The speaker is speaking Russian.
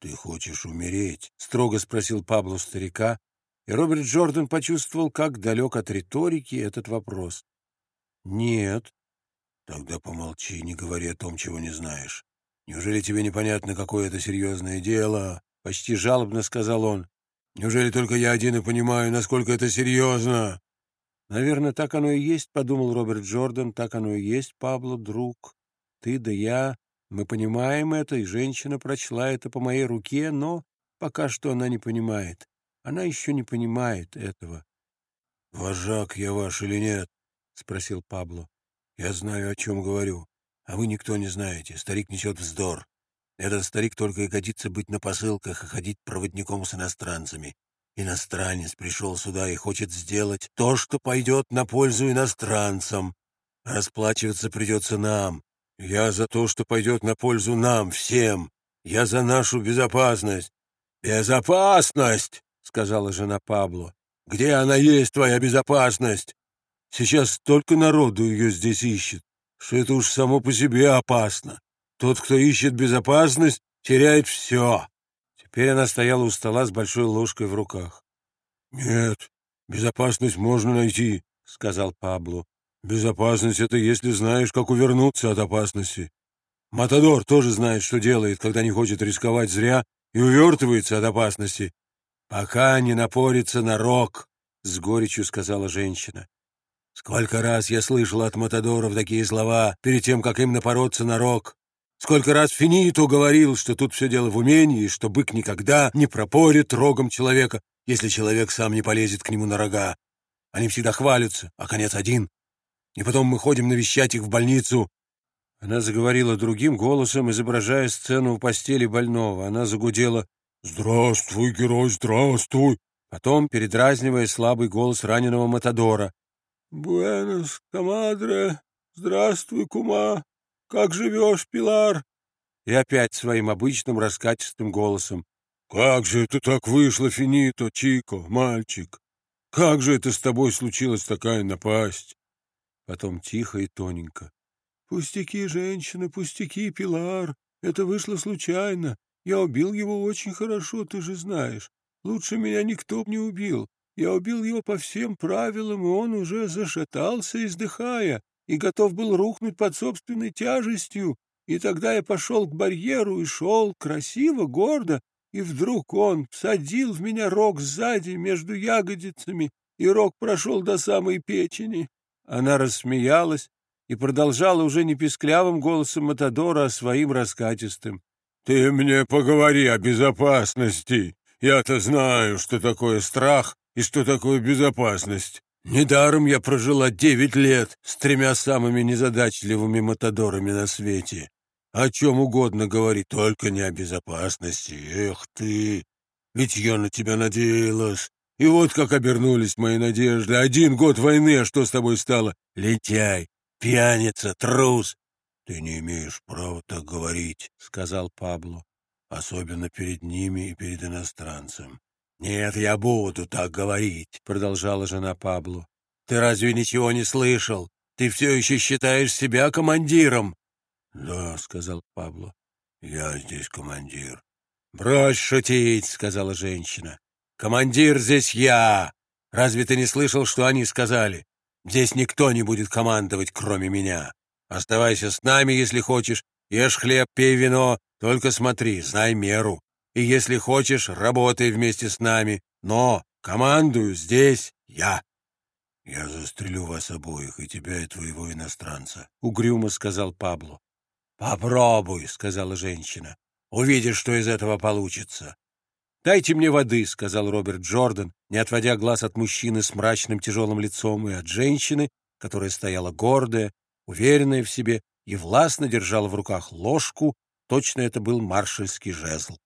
«Ты хочешь умереть?» — строго спросил Пабло старика, и Роберт Джордан почувствовал, как далек от риторики этот вопрос. «Нет». «Тогда помолчи, не говори о том, чего не знаешь. Неужели тебе непонятно, какое это серьезное дело?» — почти жалобно сказал он. «Неужели только я один и понимаю, насколько это серьезно?» «Наверное, так оно и есть», — подумал Роберт Джордан, — «так оно и есть, Пабло, друг. Ты да я, мы понимаем это, и женщина прочла это по моей руке, но пока что она не понимает. Она еще не понимает этого». «Вожак я ваш или нет?» — спросил Пабло. «Я знаю, о чем говорю, а вы никто не знаете. Старик несет вздор. Этот старик только и годится быть на посылках и ходить проводником с иностранцами. Иностранец пришел сюда и хочет сделать то, что пойдет на пользу иностранцам. Расплачиваться придется нам. Я за то, что пойдет на пользу нам, всем. Я за нашу безопасность. «Безопасность!» — сказала жена Пабло. «Где она есть, твоя безопасность? Сейчас столько народу ее здесь ищет, что это уж само по себе опасно. Тот, кто ищет безопасность, теряет все. Теперь она стояла у стола с большой ложкой в руках. «Нет, безопасность можно найти», — сказал Пабло. «Безопасность — это если знаешь, как увернуться от опасности. Матадор тоже знает, что делает, когда не хочет рисковать зря и увертывается от опасности. Пока не напорится на рог», — с горечью сказала женщина. «Сколько раз я слышал от Матадоров такие слова перед тем, как им напороться на рог. Сколько раз Финито говорил, что тут все дело в умении, и что бык никогда не пропорит рогом человека, если человек сам не полезет к нему на рога. Они всегда хвалятся, а конец один. И потом мы ходим навещать их в больницу. Она заговорила другим голосом, изображая сцену у постели больного. Она загудела «Здравствуй, герой, здравствуй!» Потом, передразнивая слабый голос раненого Матадора. «Буэнос, комадре, здравствуй, кума!» Как живешь, Пилар?» И опять своим обычным раскатистым голосом. «Как же это так вышло, Финито, Чико, мальчик? Как же это с тобой случилась такая напасть?» Потом тихо и тоненько. «Пустяки, женщина, пустяки, Пилар. Это вышло случайно. Я убил его очень хорошо, ты же знаешь. Лучше меня никто не убил. Я убил его по всем правилам, и он уже зашатался, издыхая и готов был рухнуть под собственной тяжестью. И тогда я пошел к барьеру и шел красиво, гордо, и вдруг он всадил в меня рог сзади между ягодицами, и рог прошел до самой печени. Она рассмеялась и продолжала уже не писклявым голосом Матадора, а своим раскатистым. — Ты мне поговори о безопасности. Я-то знаю, что такое страх и что такое безопасность. Недаром я прожила девять лет с тремя самыми незадачливыми матадорами на свете. О чем угодно говори, только не о безопасности. Эх ты! Ведь я на тебя надеялась. И вот как обернулись мои надежды. Один год войны, а что с тобой стало? Летяй, пьяница, трус. Ты не имеешь права так говорить, — сказал Пабло. Особенно перед ними и перед иностранцем. «Нет, я буду так говорить», — продолжала жена Пабло. «Ты разве ничего не слышал? Ты все еще считаешь себя командиром?» «Да», — сказал Пабло, — «я здесь командир». «Брось шутить», — сказала женщина. «Командир здесь я. Разве ты не слышал, что они сказали? Здесь никто не будет командовать, кроме меня. Оставайся с нами, если хочешь. Ешь хлеб, пей вино, только смотри, знай меру. И если хочешь, работай вместе с нами. Но командую здесь я. — Я застрелю вас обоих, и тебя, и твоего иностранца, — угрюмо сказал Пабло. — Попробуй, — сказала женщина. — Увидишь, что из этого получится. — Дайте мне воды, — сказал Роберт Джордан, не отводя глаз от мужчины с мрачным тяжелым лицом и от женщины, которая стояла гордая, уверенная в себе и властно держала в руках ложку, точно это был маршальский жезл.